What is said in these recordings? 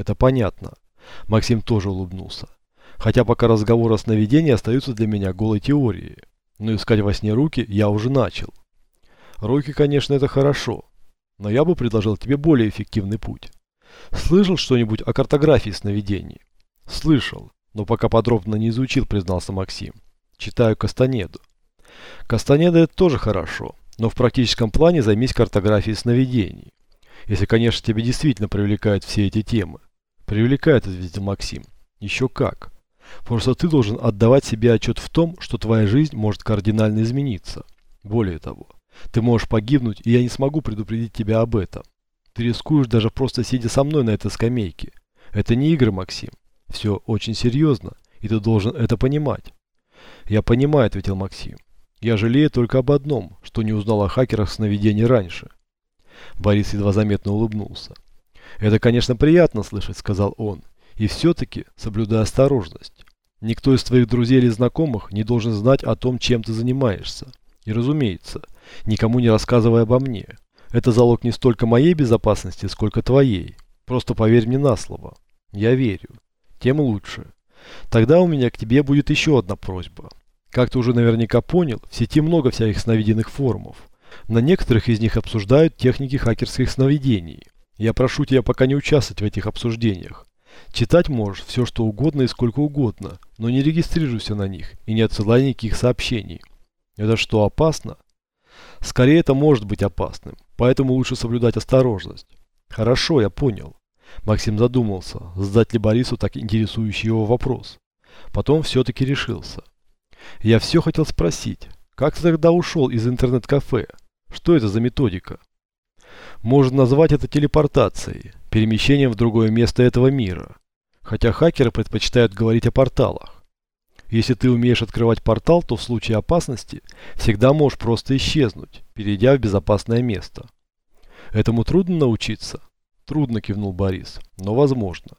Это понятно. Максим тоже улыбнулся. Хотя пока разговоры о сновидении остаются для меня голой теорией. Но искать во сне руки я уже начал. Руки, конечно, это хорошо. Но я бы предложил тебе более эффективный путь. Слышал что-нибудь о картографии сновидений? Слышал, но пока подробно не изучил, признался Максим. Читаю Кастанеду. Кастанеда это тоже хорошо, но в практическом плане займись картографией сновидений. Если, конечно, тебя действительно привлекают все эти темы. Привлекает, ответил Максим. Еще как. Просто ты должен отдавать себе отчет в том, что твоя жизнь может кардинально измениться. Более того, ты можешь погибнуть, и я не смогу предупредить тебя об этом. Ты рискуешь даже просто сидя со мной на этой скамейке. Это не игры, Максим. Все очень серьезно, и ты должен это понимать. Я понимаю, ответил Максим. Я жалею только об одном, что не узнал о хакерах сновидений раньше. Борис едва заметно улыбнулся. «Это, конечно, приятно слышать», — сказал он. «И все-таки соблюдай осторожность. Никто из твоих друзей или знакомых не должен знать о том, чем ты занимаешься. И, разумеется, никому не рассказывай обо мне. Это залог не столько моей безопасности, сколько твоей. Просто поверь мне на слово. Я верю. Тем лучше. Тогда у меня к тебе будет еще одна просьба. Как ты уже наверняка понял, в сети много всяких сновиденных форумов. На некоторых из них обсуждают техники хакерских сновидений. Я прошу тебя пока не участвовать в этих обсуждениях. Читать можешь все что угодно и сколько угодно, но не регистрируйся на них и не отсылай никаких сообщений. Это что, опасно? Скорее это может быть опасным, поэтому лучше соблюдать осторожность. Хорошо, я понял. Максим задумался, задать ли Борису так интересующий его вопрос. Потом все-таки решился. Я все хотел спросить, как ты тогда ушел из интернет-кафе? Что это за методика? Можно назвать это телепортацией, перемещением в другое место этого мира. Хотя хакеры предпочитают говорить о порталах. Если ты умеешь открывать портал, то в случае опасности всегда можешь просто исчезнуть, перейдя в безопасное место. Этому трудно научиться? Трудно, кивнул Борис, но возможно.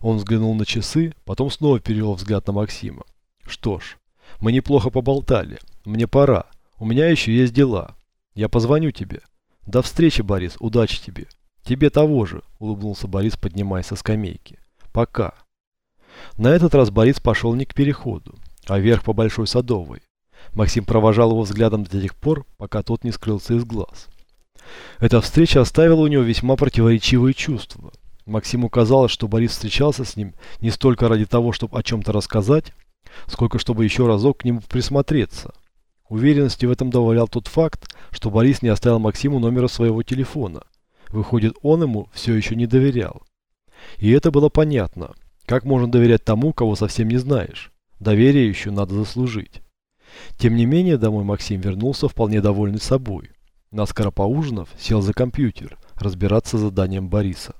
Он взглянул на часы, потом снова перевел взгляд на Максима. Что ж, мы неплохо поболтали. Мне пора. У меня еще есть дела. Я позвоню тебе. До встречи, Борис. Удачи тебе. Тебе того же, улыбнулся Борис, поднимаясь со скамейки. Пока. На этот раз Борис пошел не к переходу, а вверх по Большой Садовой. Максим провожал его взглядом до тех пор, пока тот не скрылся из глаз. Эта встреча оставила у него весьма противоречивые чувства. Максиму казалось, что Борис встречался с ним не столько ради того, чтобы о чем-то рассказать, сколько чтобы еще разок к нему присмотреться. Уверенности в этом добавлял тот факт, что Борис не оставил Максиму номера своего телефона. Выходит, он ему все еще не доверял. И это было понятно. Как можно доверять тому, кого совсем не знаешь? Доверие еще надо заслужить. Тем не менее, домой Максим вернулся вполне довольный собой. Наскоро поужинав, сел за компьютер, разбираться с заданием Бориса.